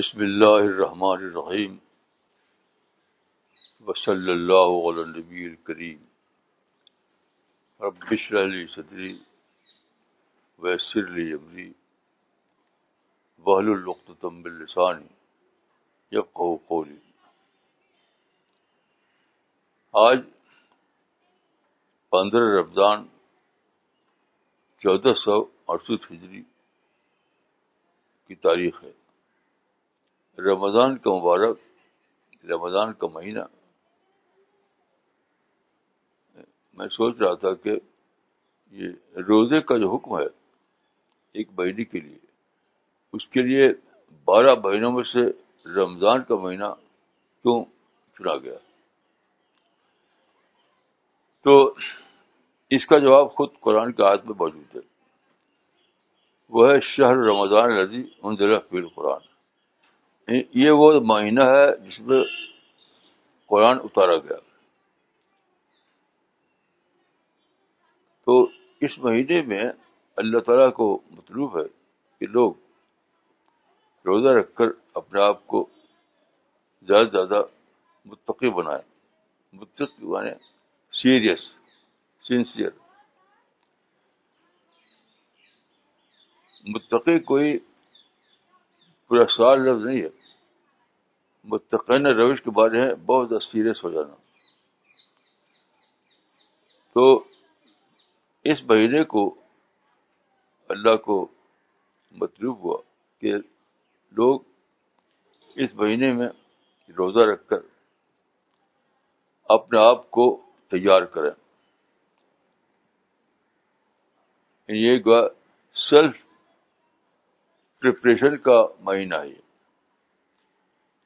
بسم اللہ الرحمن الرحیم وصلی اللہ علی نبی الکریم رب بسر علی صدری ویسر علی عبری بحل القتو تمب السانی قولی آج پندرہ رمضان چودہ سو اڑسٹھ ہجری کی تاریخ ہے رمضان کا مبارک رمضان کا مہینہ میں سوچ رہا تھا کہ یہ روزے کا جو حکم ہے ایک مہینے کے لیے اس کے لیے بارہ مہینوں میں سے رمضان کا مہینہ کیوں چنا گیا تو اس کا جواب خود قرآن کے ہاتھ میں موجود ہے وہ ہے شہر رمضان رضی ندی فی قرآن یہ وہ مہینہ ہے جس میں قرآن اتارا گیا تو اس مہینے میں اللہ تعالیٰ کو مطلوب ہے کہ لوگ روزہ رکھ کر اپنے آپ کو زیادہ سے زیادہ متقی بنائیں یعنی سیریس سنسیئر متقی کوئی سال لفظ نہیں ہے متقین روش کے بارے میں بہت سیریس ہو جانا تو اس مہینے کو اللہ کو مطلوب ہوا کہ لوگ اس مہینے میں روزہ رکھ کر اپنے آپ کو تیار کریں یہ سیلف پریپریشن کا مہینہ یہ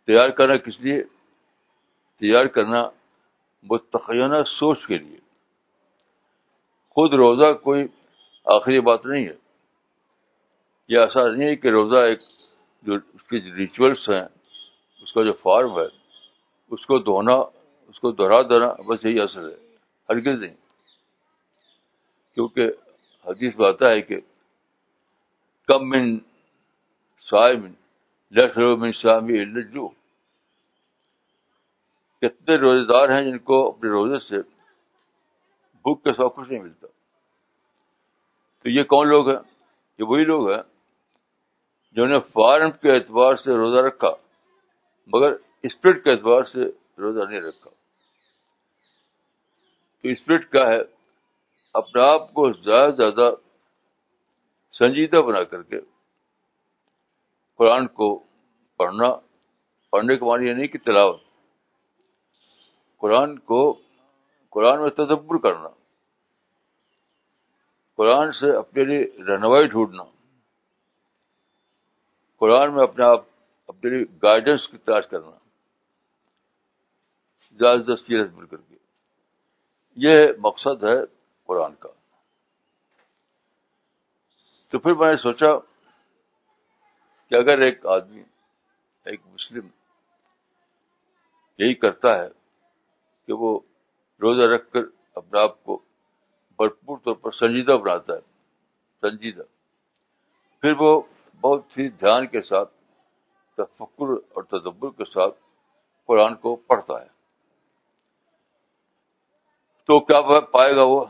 تیار کرنا کس لیے تیار کرنا متقینہ سوچ کے لیے خود روزہ کوئی آخری بات نہیں ہے یہ ایسا نہیں ہے کہ روزہ ایک جو اس کے جو ریچولس ہیں اس کا جو فارم ہے اس کو دھونا اس کو دہرا دینا بس یہی اصل ہے ہرگز نہیں کیونکہ حدیث بات ہے کہ کم من کتنے روزے دار ہیں جن کو اپنے روزے سے بھوک کے سوا کچھ نہیں ملتا تو یہ کون لوگ ہیں یہ وہی لوگ ہیں جنہوں نے فارم کے اعتبار سے روزہ رکھا مگر اسپرٹ کے اعتبار سے روزہ نہیں رکھا تو اسپرٹ کیا ہے اپنے آپ کو زیادہ زیادہ سنجیدہ بنا کر کے قرآن کو پڑھنا پڑھنے کے معنی یہ نہیں کہ تلاوت قرآن کو قرآن میں تدبر کرنا قرآن سے اپنے لیے رہنمائی ڈھونڈنا قرآن میں اپنے آپ اپنے لیے گائیڈنس کی تلاش کرنا جب دستی رض مل کر کے یہ مقصد ہے قرآن کا تو پھر میں نے سوچا کہ اگر ایک آدمی ایک مسلم یہی کرتا ہے کہ وہ روزہ رکھ کر اپنے آپ کو بھرپور طور پر سنجیدہ بناتا ہے سنجیدہ پھر وہ بہت ہی دھیان کے ساتھ تفکر اور تدبر کے ساتھ قرآن کو پڑھتا ہے تو کیا پائے گا وہ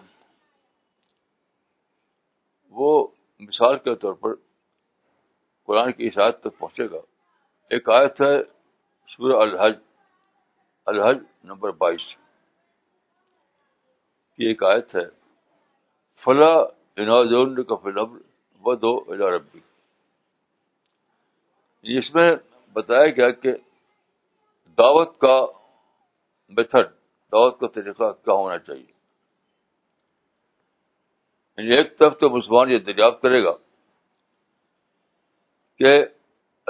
وہ مثال کے طور پر قرآن کی اشاعت تک پہنچے گا ایک آیت ہے الحج الحج نمبر بائیس کی ایک آیت ہے فلاد کا فلم ربی اس میں بتایا گیا کہ دعوت کا میتھڈ دعوت کا طریقہ کیا ہونا چاہیے یعنی ایک طرف تو مسلمان یہ دریافت کرے گا کہ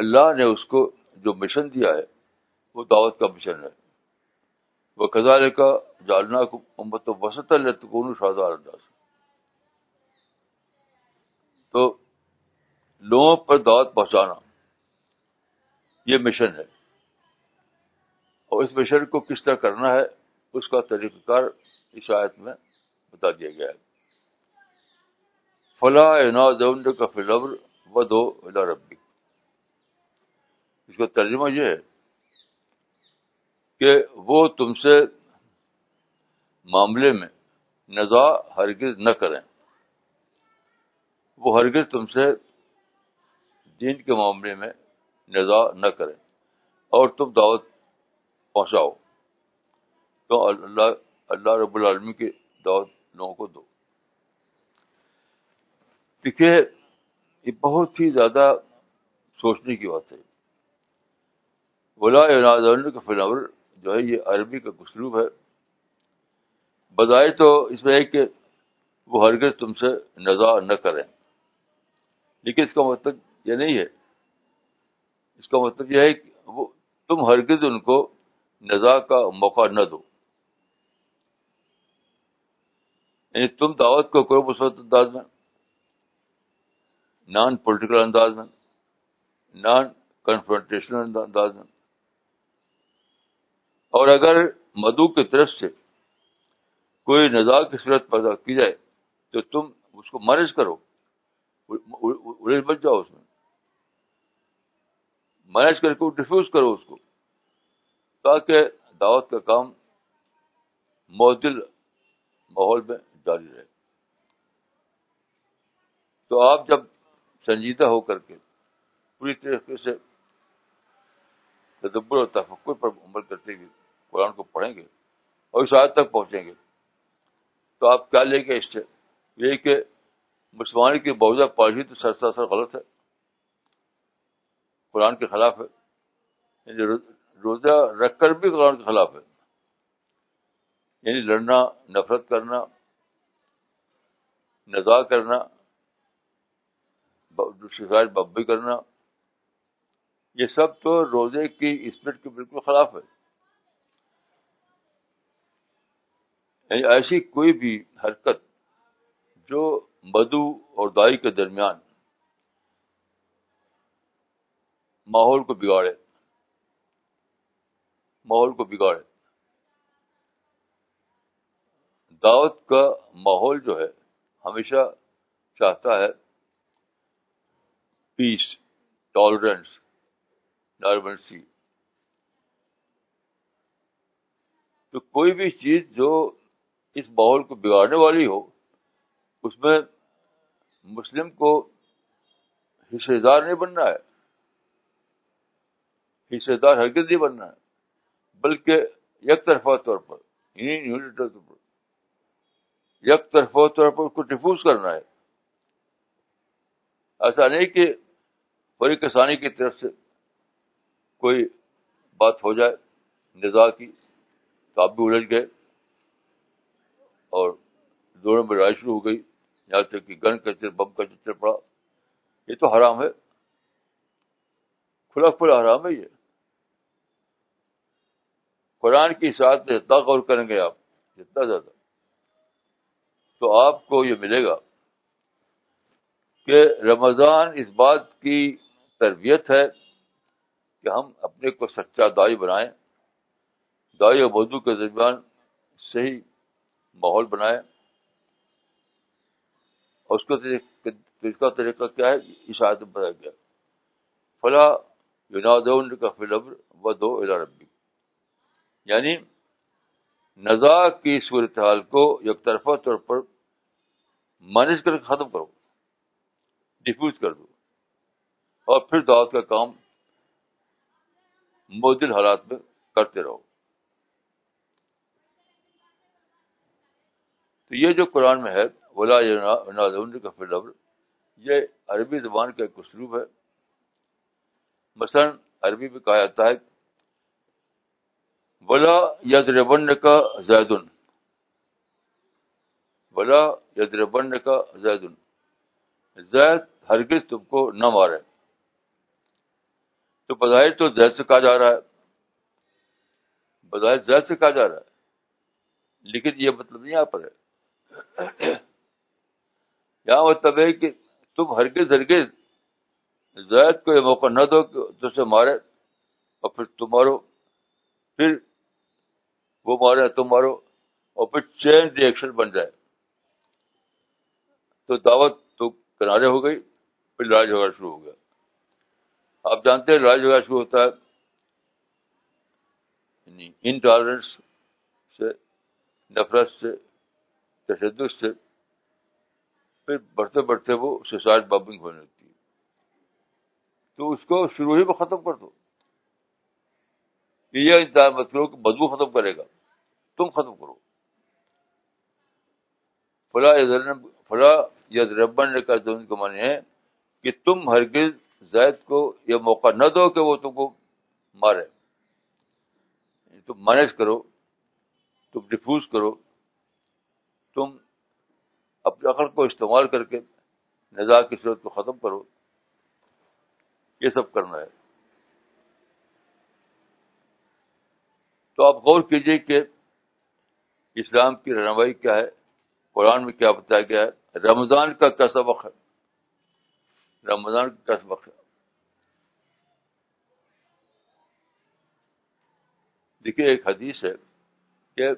اللہ نے اس کو جو مشن دیا ہے وہ دعوت کا مشن ہے وہ کزا کا جالنا وسط اللہ لوگوں پر دعوت پہنچانا یہ مشن ہے اور اس مشن کو کس طرح کرنا ہے اس کا طریقہ کار عشایت میں بتا دیا گیا ہے فلاح نا دون کا فلور الا ربی اس کا ترجمہ یہ ہے کہ وہ تم سے معاملے میں نزا ہرگز نہ کریں وہ ہرگز تم سے دین کے معاملے میں نزا نہ کریں اور تم دعوت پہنچاؤ تو اللہ اللہ رب العالمی کی دعوت لوگوں کو دو دیکھیے یہ بہت ہی زیادہ سوچنے کی بات ہے بلا کا فلاور جو ہے یہ عربی کا گسلوب ہے بظاہر تو اس میں ہے کہ وہ ہرگز تم سے نظا نہ کریں لیکن اس کا مطلب یہ نہیں ہے اس کا مطلب یہ ہے کہ وہ تم ہرگز ان کو نظا کا موقع نہ دو یعنی تم دعوت کو کرو مثبت انداز میں نان پولیٹیکل انداز میں نان کنفرنٹیشنل انداز میں اور اگر مدو کی طرف سے کوئی نزا کی صورت پیدا کی جائے تو تم اس کو مینج کرو بچ جاؤ اس میں مینج کر کے ڈیفیوز کرو اس کو تاکہ دعوت کا کام معدل ماحول میں جاری رہے تو آپ جب سنجیدہ ہو کر کے پوری طریقے سے تدبر اور تفکر پر عمل کرتے ہوئے قرآن کو پڑھیں گے اور اس تک پہنچیں گے تو آپ کیا لیں گے اس سے یہ کہ مسلمان کی بہوجہ پالیسی تو سر سر غلط ہے قرآن کے خلاف ہے یعنی روزہ رکھ کر بھی قرآن کے خلاف ہے یعنی لڑنا نفرت کرنا نزا کرنا دوسری سائڈ بب بھی کرنا یہ سب تو روزے کی اسپرٹ کے بالکل خلاف ہے یعنی ایسی کوئی بھی حرکت جو مدو اور دائی کے درمیان ماحول ماحول کو بگاڑے کو بگاڑے دعوت کا ماحول جو ہے ہمیشہ چاہتا ہے پیس ٹالرنس نارمنسی تو کوئی بھی چیز جو اس ماحول کو بگاڑنے والی ہو اس میں مسلم کو حصے دار نہیں بننا ہے حصے دار حرکت نہیں بننا ہے بلکہ یک طرفہ طور پر یعنی یک طرفہ طور پر اس کو ڈیفیوز کرنا ہے ایسا نہیں کہ فریق کسانی کی طرف سے کوئی بات ہو جائے نظا کی تو آپ بھی الجھ گئے اور دونوں میں لڑائی شروع ہو گئی یہاں تک کہ گن کا چر بم کا چتر پڑا یہ تو حرام ہے کھلا کھلا حرام ہے یہ قرآن کی ساتھ میں اتنا غور کریں گے آپ جتنا زیادہ تو آپ کو یہ ملے گا کہ رمضان اس بات کی تربیت ہے کہ ہم اپنے کو سچا دائی بنائیں دائی اور بدو کے درمیان صحیح ماحول بنائیں اور اس کا اس کا طریقہ کیا ہے میں بتایا گیا فلاں کا و دو ربی یعنی نزا کی صورتحال کو یک طرفہ طور پر مینج کر کے ختم کرو ڈیفیوز کر دو اور پھر دعوت کا کام حالات میں کرتے رہو تو یہ جو قرآن میں ہے ولا کا لبر یہ عربی زبان کا ایک اسلوب ہے مثلاً عربی میں کہا جاتا ہے ولا ید ربن کا زید ولا ید ربن کا زید ہرگز تم کو نہ مارے تو بظاہر تو زہر سے کہا جا رہا ہے بظاہر زہر سے کہا جا رہا ہے لیکن یہ مطلب نہیں یہاں پر ہے یہاں مطلب ہے کہ تم ہرگز ہرگز زید کو یہ موقع نہ دو کہ تجھے مارے اور پھر تم مارو پھر وہ مارے تم مارو اور پھر چینج ریئیکشن بن جائے تو دعوت تو کنارے ہو گئی پھر لڑائی جھگڑا شروع ہو گیا آپ جانتے ہیں لڑائی جھگڑا شروع ہوتا ہے انٹالرنس یعنی سے نفرت سے تشدد سے پھر بڑھتے بڑھتے وہ سوسائڈ بابنگ ہونے لگتی ہے تو اس کو شروع ہی میں ختم کر دو کہ بدبو ختم کرے گا تم ختم کرو فلاں فلاں یا ربن نے کہا تو ان کو مانے ہیں کہ تم ہرگز زید کو یہ موقع نہ دو کہ وہ تم کو مارے یعنی تم مینج کرو تم ڈیفیوز کرو تم اپنے عقل کو استعمال کر کے نظا کی صورت کو ختم کرو یہ سب کرنا ہے تو آپ غور کیجئے کہ اسلام کی رہنمائی کیا ہے قرآن میں کیا بتایا گیا ہے رمضان کا کیسا وقت ہے رمضان دیکھیے ایک حدیث ہے کہ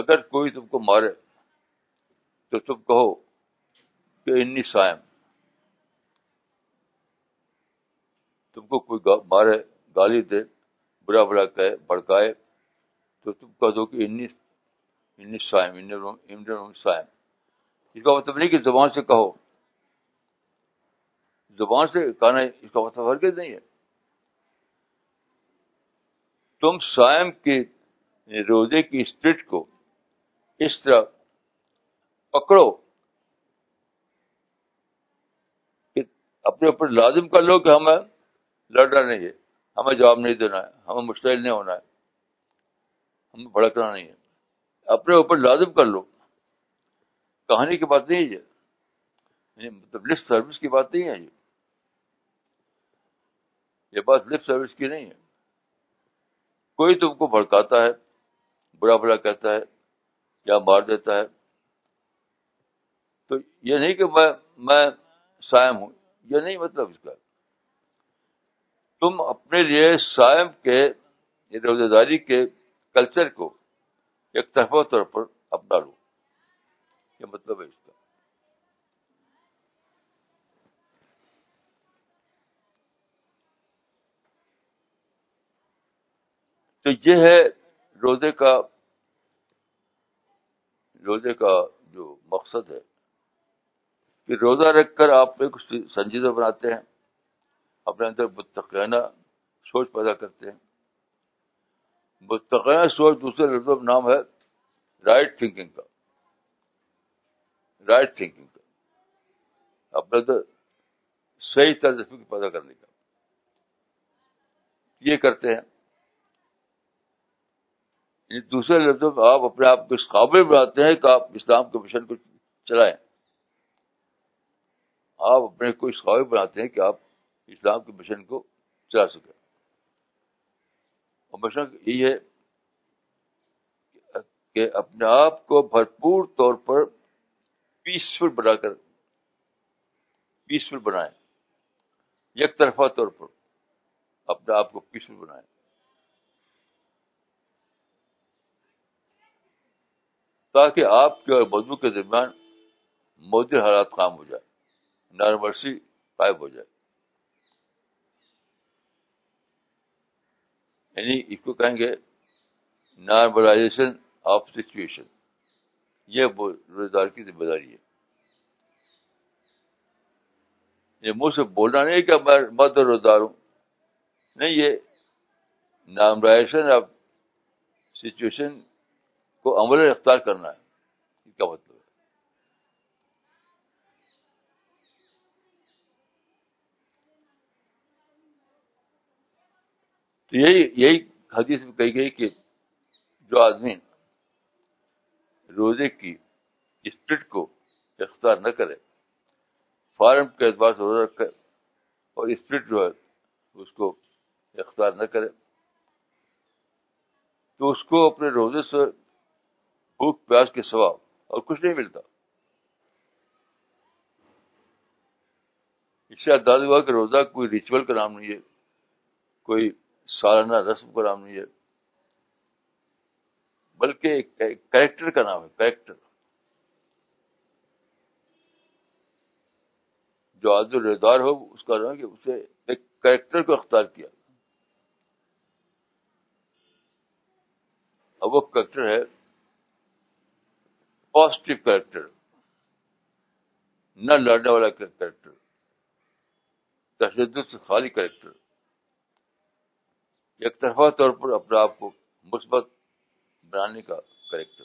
اگر کوئی تم کو مارے تو تم کہو کہ انی سائم تم کو کوئی مارے گالی دے برا برا کہے بڑکائے تو تم کہہ دو کہ انی انی انی سائم سائم اس کا مطلب نہیں کہ زبان سے کہو زبان سے کہنا اس کا مطلب ہرگز نہیں ہے تم سائم کے روزے کی اسپرٹ کو اس طرح پکڑو کہ اپنے اوپر لازم کر لو کہ ہمیں لڑ رہا نہیں ہے ہمیں جواب نہیں دینا ہے ہمیں مشتعل نہیں ہونا ہے ہمیں بھڑکنا نہیں ہے اپنے اوپر لازم کر لو کہانی کی بات نہیں ہے یہ یعنی لسٹ مطلب سروس کی بات نہیں ہے یہ یہ بات لپ سروس کی نہیں ہے کوئی تم کو بھڑکاتا ہے برا برا کہتا ہے یا مار دیتا ہے تو یہ نہیں کہ میں میں سائم ہوں یہ نہیں مطلب اس کا تم اپنے لیے سائم کے یعنی روزے داری کے کلچر کو ایک طرفہ طور پر اپنا لو یہ مطلب ہے اس کا تو یہ ہے روزے کا روزے کا جو مقصد ہے کہ روزہ رکھ کر آپ میں کچھ سنجیدہ بناتے ہیں اپنے اندر متقینہ سوچ پیدا کرتے ہیں بتقینہ سوچ دوسرے لفظ نام ہے رائٹ تھنکنگ کا رائٹ تھنکنگ کا اپنے اندر صحیح طرز پیدا کرنے کا یہ کرتے ہیں یعنی دوسرے لفظوں میں آپ اپنے آپ کو اس قابل بناتے ہیں کہ آپ اسلام کے مشن کو چلائیں آپ اپنے کو اس قابل بناتے ہیں کہ آپ اسلام کے مشن کو چلا سکیں اور مشن یہ ہے کہ اپنے آپ کو بھرپور طور پر پیسفل بنا کر پیسفل بنائیں یک طرفہ طور پر اپنے آپ کو پیسفل بنائیں تاکہ آپ کے اور بدو کے درمیان مودی حالات کام ہو جائے نارمرسی پائب ہو جائے یعنی اس کو کہیں گے نارملائزیشن آف سچویشن یہ روزگار کی ذمہ داری ہے یہ منہ سے بولنا نہیں کہ میں مد روزگار ہوں نہیں یہ نارملائزیشن آف سچویشن کو عمل اختیار کرنا ہے مطلب یہی یہی مطلب ہے کہی گئی کہ جو آدمی روزے کی اسپرٹ کو اختیار نہ کرے فارم کے اعتبار سے روزہ رکھے اور اسپرٹ جو ہے اس کو اختیار نہ کرے تو اس کو اپنے روزے سے بھوک پیاس کے سوا اور کچھ نہیں ملتا اس سے انداز ہوا کہ روزہ کوئی ریچول کا نام نہیں ہے کوئی سالانہ رسم کا نام نہیں ہے بلکہ کریکٹر کا نام ہے کریکٹر جو عاد ردار ہو اس کا نام کہ اسے ایک کریکٹر کو اختیار کیا اب وہ کریکٹر ہے پازیٹو کریکٹر نہ لڑنے والا کریکٹر تشدد سے خالی کریکٹر ایک طرفہ طور پر اپنے آپ کو مثبت بنانے کا کریکٹر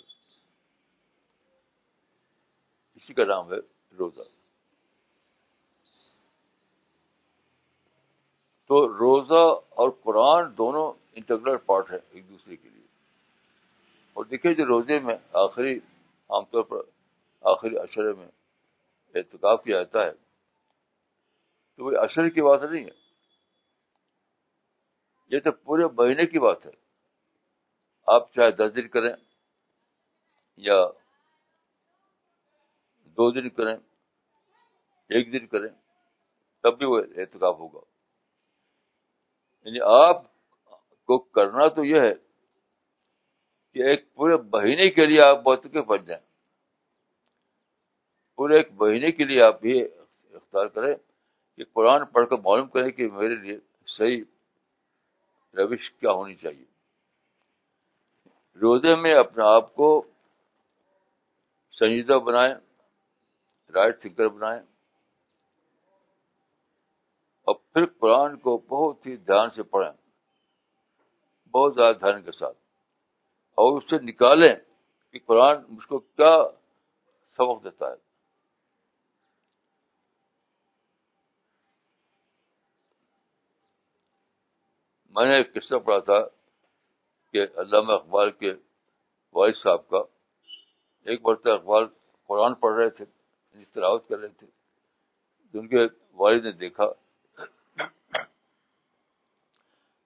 اسی کا نام ہے روزہ تو روزہ اور قرآن دونوں انٹرگرل پارٹ ہے ایک دوسرے کے لیے اور دیکھیں جو روزے میں آخری عام طور پر آخری اشرے میں احتکاب کیا جاتا ہے تو وہ اشرے کی بات نہیں ہے یہ تو پورے مہینے کی بات ہے آپ چاہے دس دن کریں یا دو دن کریں ایک دن کریں تب بھی وہ احتکاب ہوگا یعنی آپ کو کرنا تو یہ ہے کہ ایک پورے مہینے کے لیے آپ بہت بن جائیں پورے ایک مہینے کے لیے آپ بھی اختیار کریں کہ قرآن پڑھ کر معلوم کریں کہ میرے لیے صحیح روش کیا ہونی چاہیے روزے میں اپنے آپ کو سنجیدہ بنائیں رائٹ تھنکر بنائیں اور پھر قرآن کو بہت ہی دھیان سے پڑھیں بہت زیادہ دھیان کے ساتھ اور اس سے نکالیں کہ قرآن مجھ کو کیا سبق دیتا ہے میں نے ایک قصہ پڑھا تھا کہ علامہ اقبال کے والد صاحب کا ایک بار اقبال قرآن پڑھ رہے تھے یعنی تلاوت کر رہے تھے ان کے والد نے دیکھا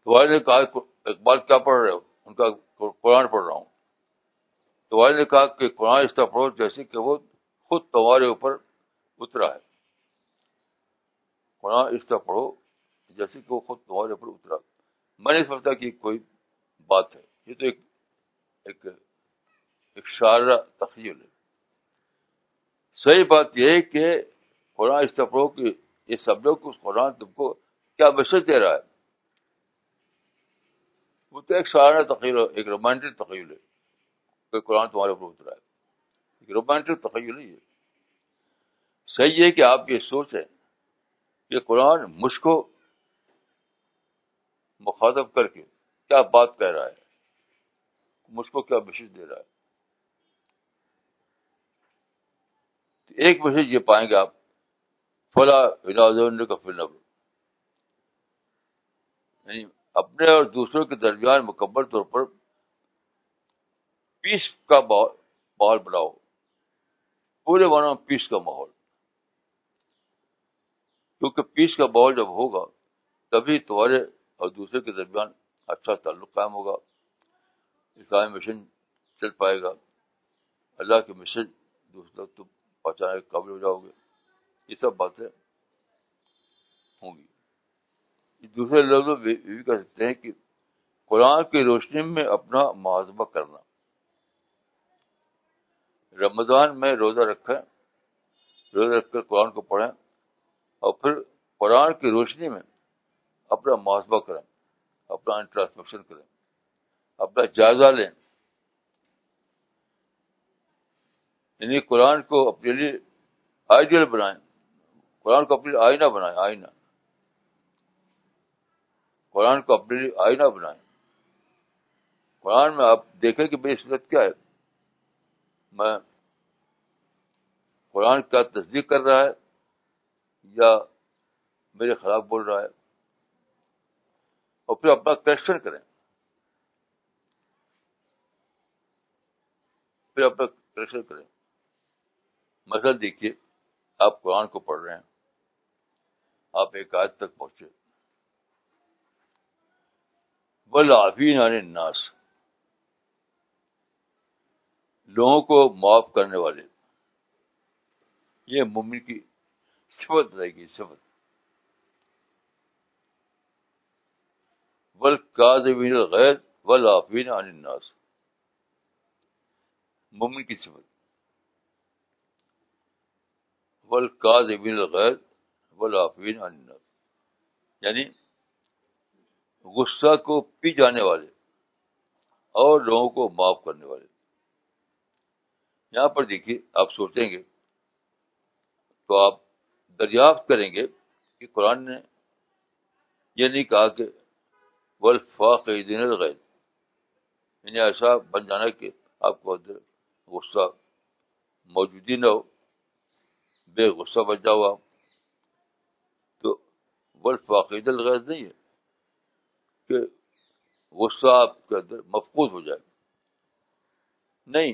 والد نے کہا اقبال کیا پڑھ رہے ہو ان کا قرآن پڑھ رہا ہوں تو والد نے کہا کہ قرآن طرح پڑھو جیسے کہ وہ خود تمہارے اوپر اترا ہے قرآن اس طرح پڑھو جیسے کہ وہ خود تمہارے اوپر اترا میں نہیں سمجھتا کہ کوئی بات ہے یہ تو ایک ایک, شارہ تخیل ہے صحیح بات یہ ہے کہ قرآن اس طرح پڑھو کہ سب لوگ اس قرآن تم کو کیا مشرق دے رہا ہے وہ تو ایک تخیل ہے ایک رومانٹک تخیل ہے قرآن تمہارے اوپر اترا ہے ایک رومانٹک تخیل ہے صحیح ہے کہ آپ یہ سوچیں کہ قرآن مجھ کو مخاطب کر کے کیا بات کہہ رہا ہے مجھ کو کیا میسج دے رہا ہے ایک میسیج یہ پائیں گے آپ فلاں کا فل یعنی اپنے اور دوسروں کے درمیان مکمل طور پر پیس کا ماحول بناؤ پورے مانو میں پیس کا ماحول کیونکہ پیس کا ماحول جب ہوگا تبھی تمہارے اور دوسرے کے درمیان اچھا تعلق قائم ہوگا مشن چل پائے گا اللہ کے مشن دوسرے تم پہنچانے کے قابل ہو جاؤ گے یہ سب باتیں ہوں گی دوسرے لفظ یہ بھی کہہ سکتے ہیں کہ قرآن کی روشنی میں اپنا محاذہ کرنا رمضان میں روزہ رکھیں روزہ رکھ کر قرآن کو پڑھیں اور پھر قرآن کی روشنی میں اپنا موسم کریں اپنا انٹراسپیکشن کریں اپنا جائزہ لیں یعنی قرآن کو اپنے لیے آئیڈیل بنائیں قرآن کو اپنے آئینہ بنائیں آئینہ قرآن کو اپنے لیے آئی نہ قرآن میں آپ دیکھیں کہ میری صورت کیا ہے میں قرآن کیا تصدیق کر رہا ہے یا میرے خلاف بول رہا ہے اور پھر اپنا کریکشن کریں پھر اپنا کریکشن کریں مثلا دیکھیے آپ قرآن کو پڑھ رہے ہیں آپ ایک تک پہنچے عن الناس لوگوں کو معاف کرنے والے یہ ممن کی صفت رہے گی صفت بل کا آفین ولافین الناس مومن کی صفت بل کا آفین عن الناس یعنی غصہ کو پی جانے والے اور لوگوں کو معاف کرنے والے یہاں پر دیکھیے آپ سوچیں گے تو آپ دریافت کریں گے کہ قرآن نے یہ نہیں کہا کہ دن الغیر یعنی ایسا بن جانا کہ آپ کو اندر غصہ موجود ہی نہ ہو بے غصہ بن جاؤ آپ تو ولف واقعید غیر نہیں ہے غصہ آپ کے اندر محفوظ ہو جائے گا نہیں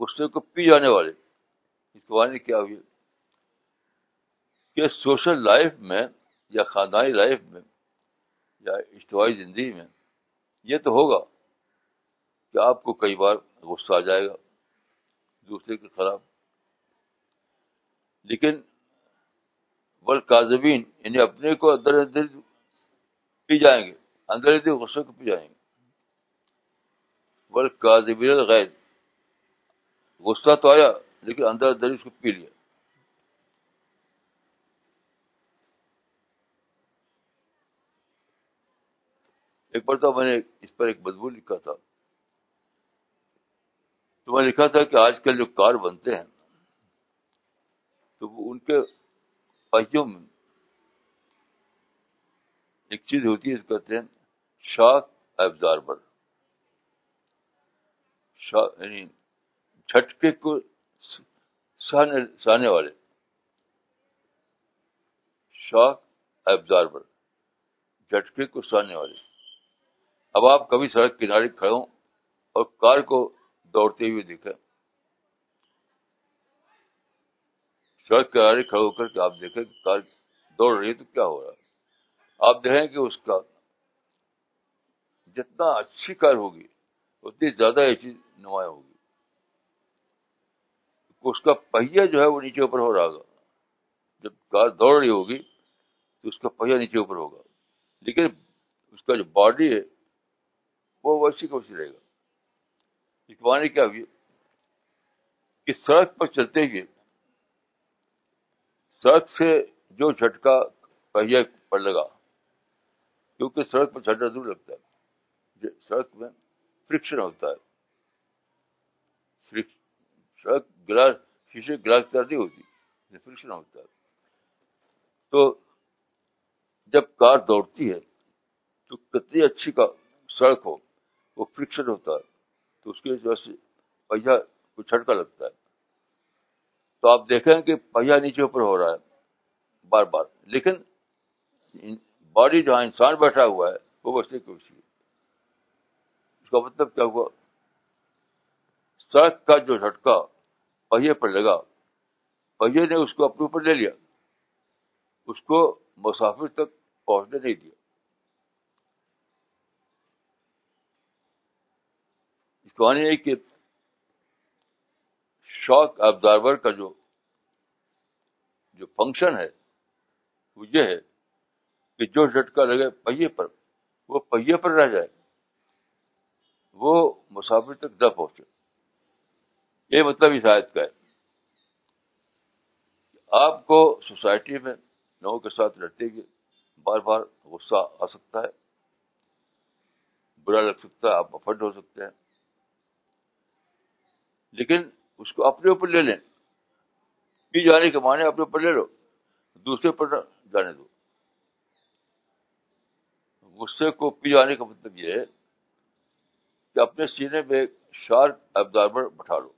غصے کو پی جانے والے اس کے بارے میں کیا ہوئی کہ سوشل لائف میں یا خاندانی لائف میں یا اجتماعی زندگی میں یہ تو ہوگا کہ آپ کو کئی بار غصہ آ جائے گا دوسرے کے خلاف لیکن بل کاظبین یعنی اپنے کو اندر اندر پی جائیں گے انگریزی غصے کو پی جائیں گے بلکہ کاظبین غیر غصہ تو آیا لیکن اندر اندر اس کو پی لیا ایک بار تو میں نے اس پر ایک بدبو لکھا تھا تو میں لکھا تھا کہ آج کل جو کار بنتے ہیں تو وہ ان کے پہیوں میں ایک چیز ہوتی ہے اس کہتے ہیں شاک ابزار یعنی کو سہنے والے جھٹکے کو سہنے والے اب آپ کبھی سڑک کنارے کھڑے ہوں اور کار کو دوڑتے ہوئے دیکھا سڑک کنارے کھڑے ہو کر کے آپ دیکھیں کہ کار دوڑ رہی ہے تو کیا ہو رہا ہے آپ دیکھیں کہ اس کا جتنا اچھی کار ہوگی اتنی زیادہ یہ چیز نمایاں ہوگی اس کا پہیا جو ہے وہ نیچے اوپر ہو رہا گا جب کار دوڑ رہی ہوگی تو اس کا پہیا نیچے اوپر ہوگا لیکن اس کا جو باڈی ہے وہ ویسی کا ویسی رہے گا اس سڑک پر چلتے ہوئے سڑک سے جو جھٹکا پہیا پر لگا کیونکہ سڑک پر جھنڈا ضرور لگتا ہے سڑک میں فرکشن ہوتا ہے سڑک گلاس شیشے گلاس کی طرح نہیں ہوتی فرکشن ہوتا ہے تو جب کار دوڑتی ہے تو کتنی اچھی کا سڑک ہو وہ فرکشن ہوتا ہے تو اس کے وجہ سے پہیا کو چھٹکا لگتا ہے تو آپ دیکھیں کہ پہیا نیچے اوپر ہو رہا ہے بار بار لیکن باڈی جہاں انسان بیٹھا ہوا ہے وہ ویسے کی ویسی ہے اس کا مطلب کیا ہوا سڑک کا جو جھٹکا پہیے پر لگا پہیے نے اس کو اپنے اوپر لے لیا اس کو مسافر تک پہنچنے نہیں دیا اس کو آنے ہے کہ شاک آبزارور کا جو جو فنکشن ہے وہ یہ ہے کہ جو جھٹکا لگے پہیے پر وہ پہیے پر رہ جائے وہ مسافر تک نہ پہنچے یہ مطلب اس آیت کا ہے آپ کو سوسائٹی میں لوگوں کے ساتھ لڑتے گی بار بار غصہ آ سکتا ہے برا لگ سکتا ہے آپ افرڈ ہو سکتے ہیں لیکن اس کو اپنے اوپر لے لیں بھی جانے کے معنی اپنے اوپر لے لو دوسرے پر جانے دو غصے کو پی جانے کا مطلب یہ ہے کہ اپنے سینے میں ایک شارک ابزاربر بٹھا لو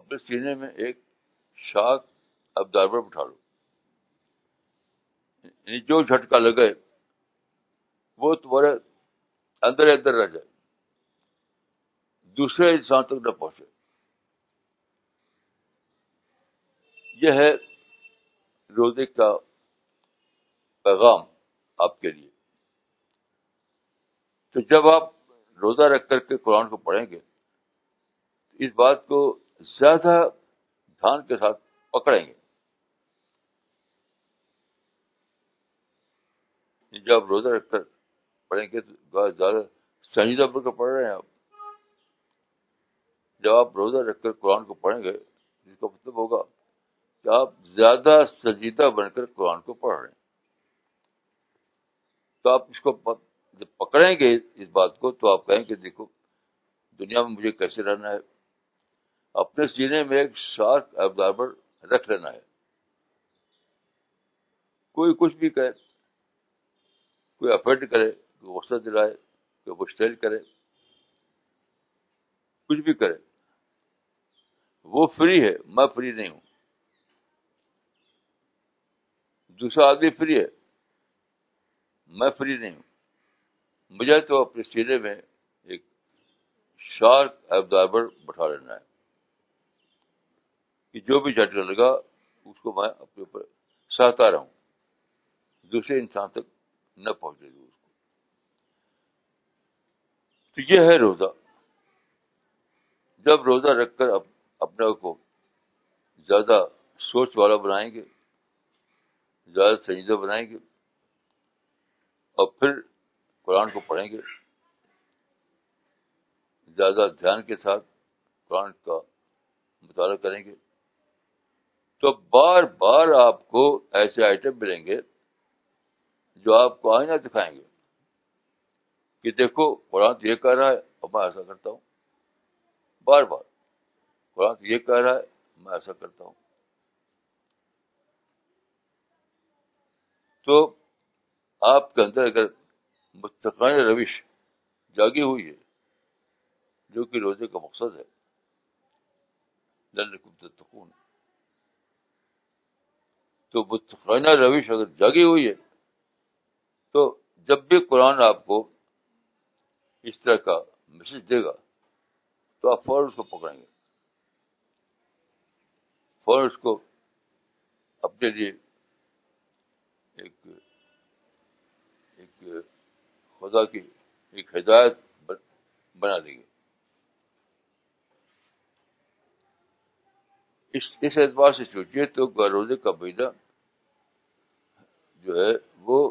اپنے سینے میں ایک شارک ابزاربر بٹھا لو یعنی جو جھٹکا لگے وہ تمہارے اندر اندر رہ جائے دوسرے انسان تک نہ پہنچے یہ ہے روزے کا پیغام آپ کے لیے تو جب آپ روزہ رکھ کر کے قرآن کو پڑھیں گے تو اس بات کو زیادہ دھیان کے ساتھ پکڑیں گے جب آپ روزہ رکھ کر پڑھیں گے تو زیادہ سنجیدہ پڑھ کر پڑھ رہے ہیں آپ جب آپ روزہ رکھ کر قرآن کو پڑھیں گے اس کا مطلب ہوگا کہ آپ زیادہ سنجیدہ بن کر قرآن کو پڑھ رہے ہیں تو آپ اس کو جب پکڑیں گے اس بات کو تو آپ کہیں کہ دیکھو دنیا میں مجھے کیسے رہنا ہے اپنے سینے میں ایک شارک ابزاربر رکھ لینا ہے کوئی کچھ بھی کہے کوئی کرے کوئی غصہ دلائے کوئی مشتعل کرے کچھ بھی کرے وہ فری ہے میں فری نہیں ہوں دوسرا آدمی فری ہے میں فری نہیں ہوں مجھے تو اپنے سینے میں ایک شارک ایبزاربر بٹھا لینا ہے کہ جو بھی جھٹکا لگا اس کو میں اپنے اوپر سہتا رہا ہوں دوسرے انسان تک نہ پہنچے دوں اس کو تو یہ ہے روزہ جب روزہ رکھ کر اپنے کو زیادہ سوچ والا بنائیں گے زیادہ سنجیدہ بنائیں گے اور پھر قرآن کو پڑھیں گے زیادہ دھیان کے ساتھ قرآن کا مطالعہ کریں گے تو بار بار آپ کو ایسے آئٹم ملیں گے جو آپ کو آئینہ دکھائیں گے کہ دیکھو قرآن تو یہ کہہ رہا ہے اور میں ایسا کرتا ہوں بار بار قرآن تو یہ کہہ رہا ہے میں ایسا کرتا ہوں تو آپ کے اندر اگر متقان روش جاگی ہوئی ہے جو کہ روزے کا مقصد ہے تو متقانہ روش اگر جاگی ہوئی ہے تو جب بھی قرآن آپ کو اس طرح کا میسج دے گا تو آپ فوراً اس کو پکڑیں گے فوراً اس کو اپنے لیے ایک خدا کی ایک ہدایت بنا دیں گے اس اعتبار سے سوچیے تو روزے کا بیدا جو ہے وہ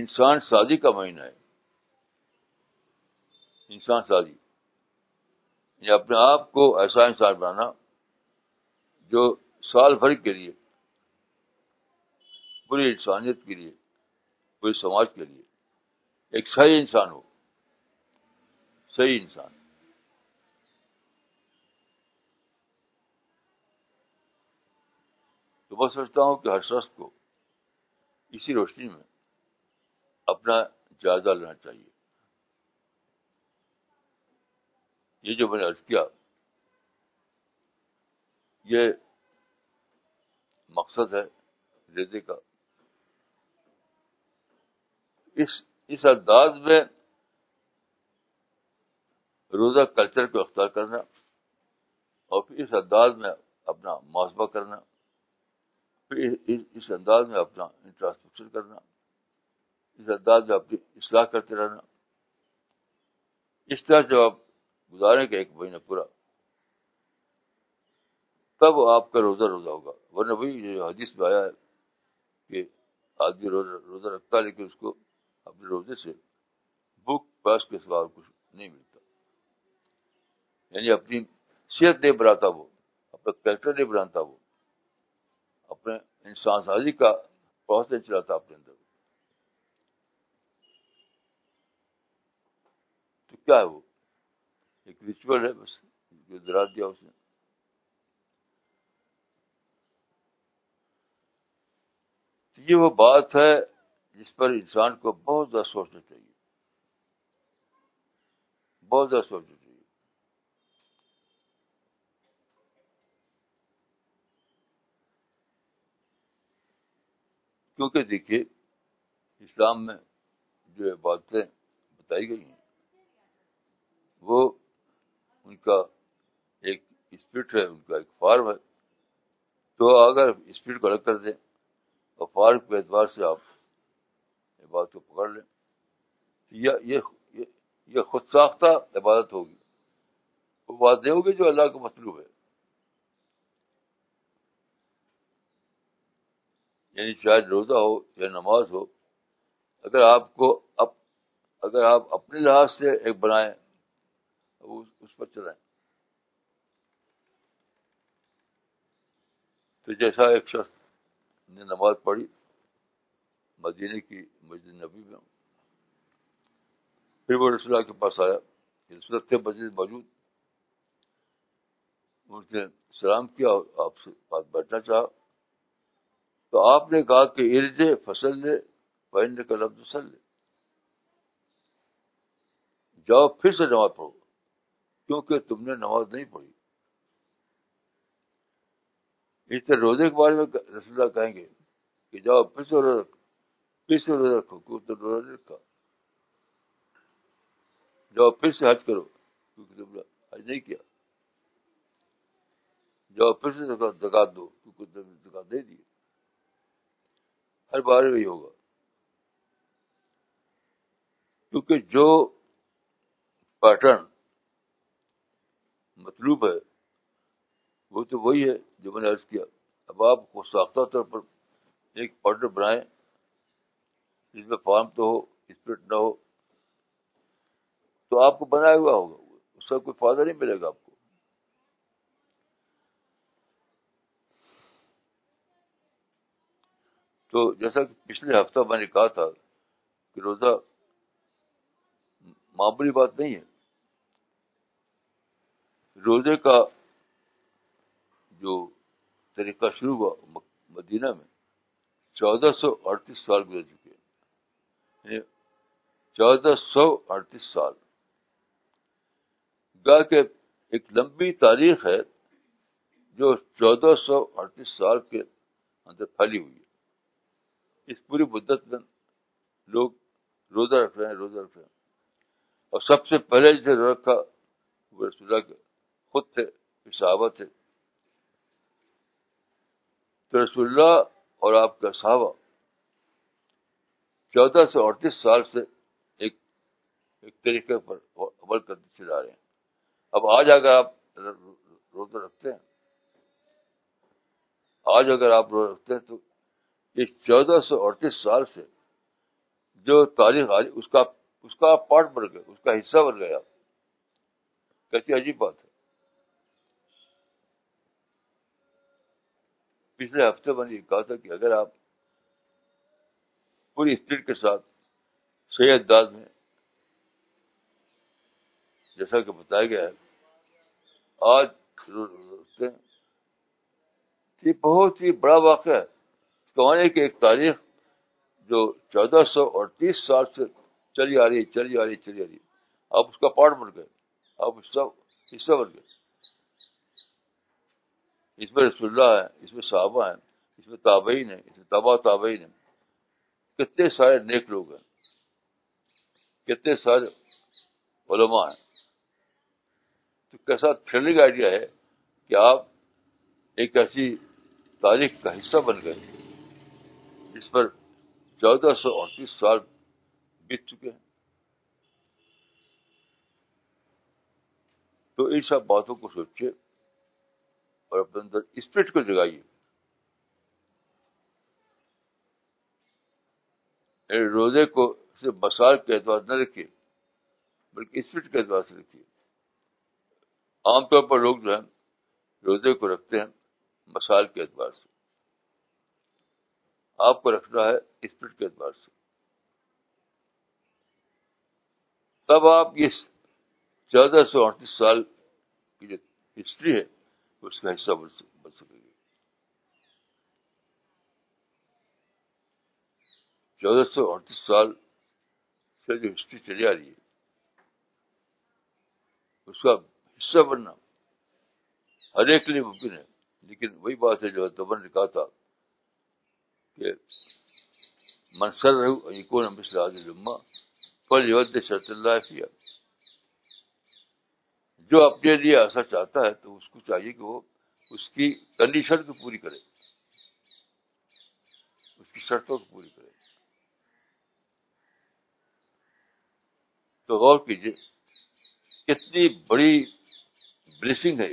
انسان سازی کا مہینہ ہے انسان سازی یعنی اپنے آپ کو ایسا انسان بنانا جو سال بھر کے لیے پوری انسانیت کے لیے پورے سماج کے لیے ایک صحیح انسان ہو صحیح انسان تو میں سمجھتا ہوں کہ ہر شخص کو اسی روشنی میں اپنا جائزہ لینا چاہیے یہ جو میں نے عرض کیا یہ مقصد ہے ریزے کا اس اس انداز میں روزہ کلچر کو اختیار کرنا اور پھر اس انداز میں اپنا محاسبہ کرنا پھر اس انداز میں اپنا انفراسٹر کرنا اس انداز میں اپنی اصلاح کرتے رہنا اس طرح جب آپ گزاریں گے ایک مہینہ پورا تب آپ کا روزہ روزہ ہوگا ورنہ وہی جو حدیث میں آیا ہے کہ آدمی روزہ روزہ رکھتا ہے لیکن اس کو اپنے روزے سے بک پاس کے سوا کچھ نہیں ملتا یعنی اپنی صحت نہیں بناتا وہ اپنا کریکٹر نہیں بناتا وہ اپنے انسان سازی کا بہت نہیں چلاتا اپنے اندر تو کیا ہے وہ ایک ریچول ہے بس جو درا دیا اس نے یہ وہ بات ہے جس پر انسان کو بہت زیادہ سوچنا چاہیے بہت زیادہ سوچنا چاہیے کیونکہ دیکھیے اسلام میں جو باتیں بتائی گئی ہیں وہ ان کا ایک اسپرٹ ہے ان کا ایک فارم ہے تو اگر اسپرٹ کو الگ کر دیں اور فارم کے اعتبار سے آپ بات کو پکڑ لیں یہ یہ خود ساختہ عبادت ہوگی وہ بات نہیں ہوگی جو اللہ کو مطلوب ہے یعنی چاہے روزہ ہو چاہے نماز ہو اگر آپ کو اپ اگر آپ اپنے لحاظ سے ایک بنائیں اس پر چلائیں تو جیسا ایک شخص نے نماز پڑھی مدینہ کی مسجد نبی میں پھر وہ رسول اللہ کے پاس آیا رسول تھے مسجد موجود اس نے سلام کیا اور آپ سے پاس بیٹھنا چاہا تو آپ نے کہا کہ ارد فصل لے پہننے کا لفظ سل لے جاؤ پھر سے نماز پڑھو کیونکہ تم نے نماز نہیں پڑھی اس طرح روزے کے بارے میں رسول اللہ کہیں گے کہ جاؤ پھر سے روزہ پھر سے روزہ رکھو روزہ نہیں رکھا جاؤ پھر سے حج کرو کیونکہ حج نہیں کیا جاؤ پھر سے دو کیونکہ دی ہر بار وہی ہوگا کیونکہ جو پیٹرن مطلوب ہے وہ تو وہی ہے جو میں نے عرض کیا اب آپ کو ساختہ طور پر ایک آرڈر بنائیں جس میں فارم تو ہو اسپرٹ نہ ہو تو آپ کو بنایا ہوا ہوگا اس کا کوئی فائدہ نہیں ملے گا آپ کو تو جیسا کہ پچھلے ہفتہ میں نے کہا تھا کہ روزہ معمولی بات نہیں ہے روزے کا جو طریقہ شروع ہوا مدینہ میں چودہ سو اڑتیس سال گزر چکے یعنی چودہ سو اڑتیس سال گا کے ایک لمبی تاریخ ہے جو چودہ سو اڑتیس سال کے اندر پھیلی ہوئی ہے اس پوری مدت میں لوگ روزہ رکھ رہے ہیں روزہ رکھ رہے ہیں اور سب سے پہلے جسے روز رکھا وہ رسول اللہ کے خود تھے صحابہ تھے تو رسول اللہ اور آپ کا صحابہ چودہ سو اڑتیس سال سے ایک ایک طریقے پر عمل کرتے چلے رہے ہیں اب آج اگر آپ روزہ رکھتے ہیں آج اگر آپ روزہ رکھتے ہیں تو یہ چودہ سو اڑتیس سال سے جو تاریخ آج اس کا اس کا پارٹ بن گیا اس کا حصہ بن گیا کیسی عجیب بات ہے پچھلے ہفتے میں نے کہا تھا کہ اگر آپ پوری کے ساتھ صحیح انداز میں جیسا کہ بتایا گیا ہے آج یہ بہت ہی بڑا واقعہ ہے کہانی کی ایک تاریخ جو چودہ سو اڑتیس سال سے چلی آ رہی ہے چلی آ رہی ہے چلی آ رہی ہے آپ اس کا پارٹ بن گئے اس حصہ بن گئے اس میں رسول اللہ ہے اس میں صحابہ ہیں اس میں تابعین ہیں اس میں تابا تابعین ہیں کتنے سارے نیک لوگ ہیں کتنے سارے علماء ہیں تو کیسا تھرلنگ آئیڈیا ہے کہ آپ ایک ایسی تاریخ کا حصہ بن گئے جس پر چودہ سو اڑتیس سال بیت چکے ہیں تو ان سب باتوں کو سوچیے اور اپنے اندر اسپرٹ کو جگائیے یعنی روزے کو صرف مسال کے اعتبار نہ رکھیے بلکہ اسپرٹ کے اعتبار سے رکھیے عام طور پر لوگ جو ہیں روزے کو رکھتے ہیں مسال کے اعتبار سے آپ کو رکھنا ہے اسپرٹ کے اعتبار سے تب آپ یہ چودہ سو اڑتیس سال کی جو ہسٹری ہے اس کا حصہ بن سکتے چودہ سو اڑتیس سال سے جو ہسٹری چلی آ رہی ہے اس کا حصہ بننا ہر ایک لیے ممکن ہے لیکن وہی بات ہے جو نے کہا تھا کہ منسل رہا جما پر اللہ کیا جو اپنے لیے ایسا چاہتا ہے تو اس کو چاہیے کہ وہ اس کی کنڈیشن کو پوری کرے اس کی شرطوں کو پوری کرے تو غور کیجیے کتنی بڑی بلیسنگ ہے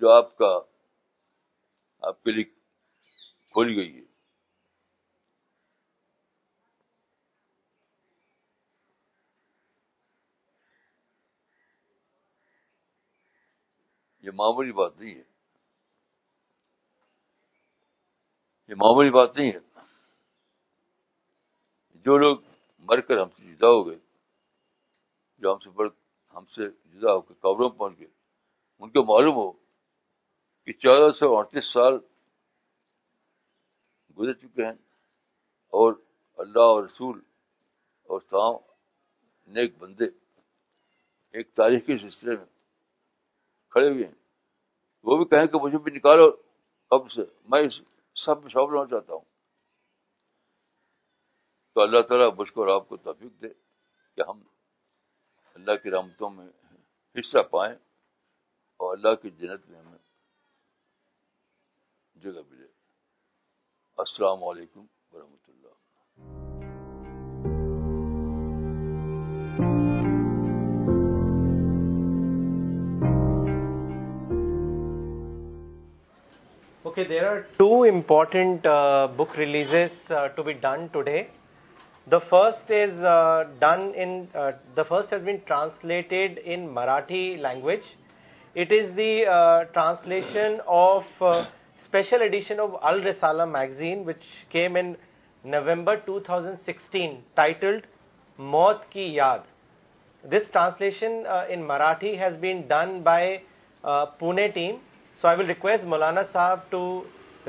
جو آپ کا آپ کے لیے کھولی گئی ہے یہ معمولی بات نہیں ہے یہ معمولی بات نہیں ہے جو لوگ مر کر ہم سے جدا ہو گئے جو ہم سے بڑھ ہم سے جدا ہو کے قبروں پہنچ گئے ان کو معلوم ہو کہ چودہ سو اڑتیس سال گزر چکے ہیں اور اللہ اور رسول اور تمام نیک بندے ایک تاریخ کے سلسلے میں کھڑے ہوئے ہیں وہ بھی کہیں کہ مجھے بھی نکالو اب سے میں سب میں شامل ہونا چاہتا ہوں اللہ تعالیٰ مجھ اور آپ کو تفیق دے کہ ہم اللہ کی رحمتوں میں حصہ پائیں اور اللہ کی جنت میں ہمیں جگہ ملے السلام علیکم ورحمۃ اللہ okay there are two important book release to be done today the first is done in the first has been translated in Marathi language it is the translation of special edition of Al Risala magazine which came in November two thousand sixteen titled موت کی یاد this translation in Marathi has been by Pune team so I will request مولانا صاحب to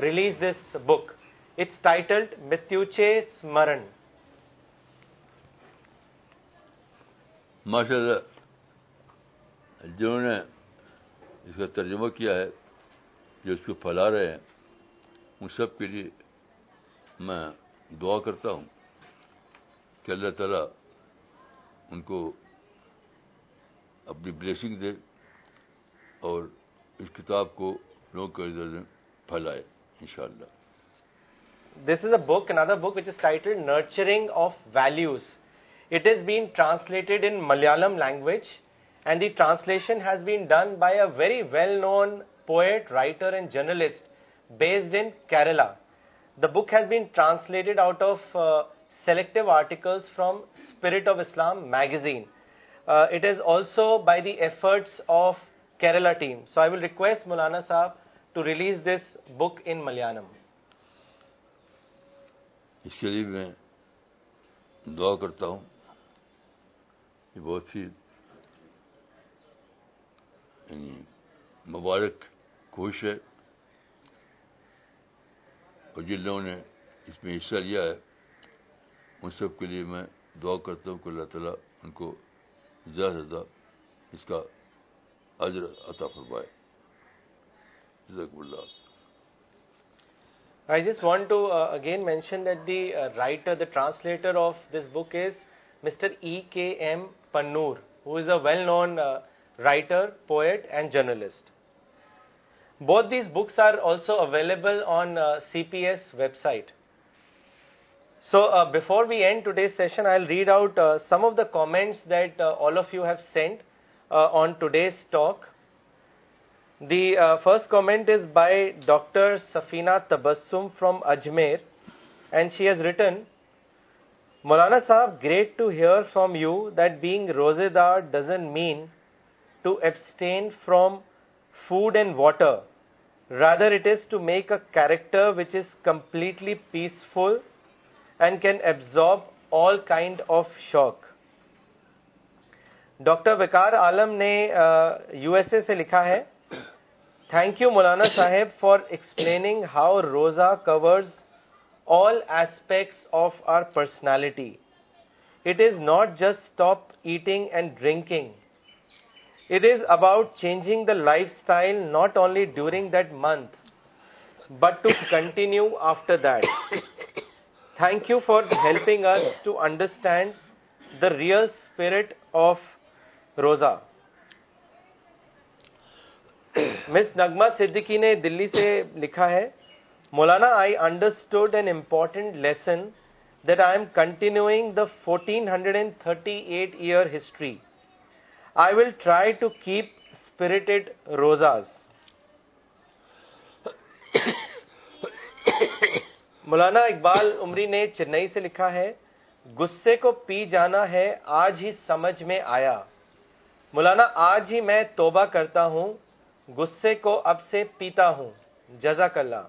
release this book it's titled متوچے اسمرن ماشاء اللہ جنہوں نے اس کا ترجمہ کیا ہے جو اس کو پھیلا رہے ہیں ان سب کے لیے میں دعا کرتا ہوں کہ اللہ تعالیٰ ان کو اپنی بلیسنگ دے اور اس کتاب کو لوگ پھیلائے ان شاء اللہ this is a book book which is title nurturing of values it is been translated in Malayalam language and the translation has been by a very well known poet writer and journalist based in Kerala the book has been translated out of selective articles from spirit of Islam magazine it is also by the efforts of Kerala team so I will request مولانا صاحب to release this book in Malayalam دعا کرتا ہوں یہ بہت ہی یعنی مبارک کوشش ہے اور جن لوگوں نے اس میں حصہ لیا ہے ان سب کے لیے میں دعا کرتا ہوں کہ اللہ تعالیٰ ان کو زیادہ سے زیادہ اس کا عجر عطا فرمائے جزاک اللہ I just want to again mention that the writer the translator of this book is Mr. E.K.M. Pannur, who is a well-known uh, writer, poet and journalist. Both these books are also available on uh, CPS website. So uh, before we end today's session, I'll read out some of the comments that all of you have sent on today's talk. The first comment is by Dr. Safina Tabassum from Ajmer, and she has written, مولانا صاحب great to hear from you that being روزے دار doesn't mean to abstain from food and water rather it is to make a character which is completely peaceful and can absorb all kind of shock doctor Waqar Alam نے U S A سے لکھا ہے thank you مولانا صاحب for explaining how Rosa covers all aspects of our personality it is not just stop eating and drink it is about changing the lifestyle not only during that month but to continue after that thank you for helping us to understand the real spirit of Rosa Ms نگما سدیقی نے دلی سے لکھا ہے مولانا I understood an important lesson that I am continuing the fourteen hundred and thirty eight year history I will try to keep spirited روزاز مولانا اقبال عمری نے چنئی سے لکھا ہے گسے کو پی جانا ہے آج ہی سمجھ میں آیا مولانا آج ہی میں توبہ کرتا ہوں غصے کو اب سے پیتا ہوں جزاک اللہ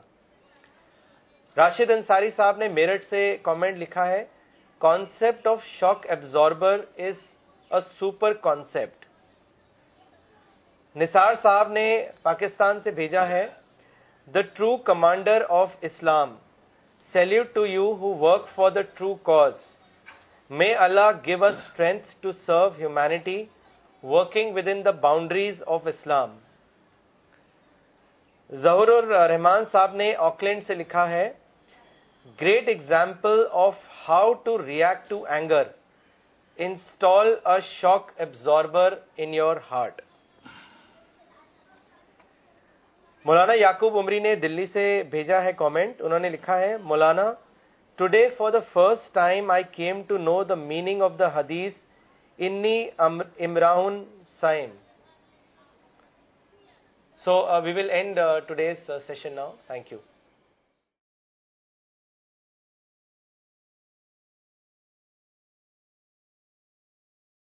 راشد انصاری صاحب نے میرٹ سے کامنٹ لکھا ہے concept of shock absorber is a super concept Nisar صاحب نے پاکستان سے بھیجا ہے the true commander of Islam salute to you who work for the true cause may Allah give strength to serve humanity working within the boundaries of Islam Zahoor ur-Rahman صاحب نے Auckland سے لکھا ہے great example of how to react to anger install a shock absorber in your heart Maulana Yaqub Umri نے دلی سے بھیجا ہے comment انہوں نے لکھا ہے مولانا today for the first time I came to know the meaning of the حدیث انی امراؤن sign so we will end today's session now thank you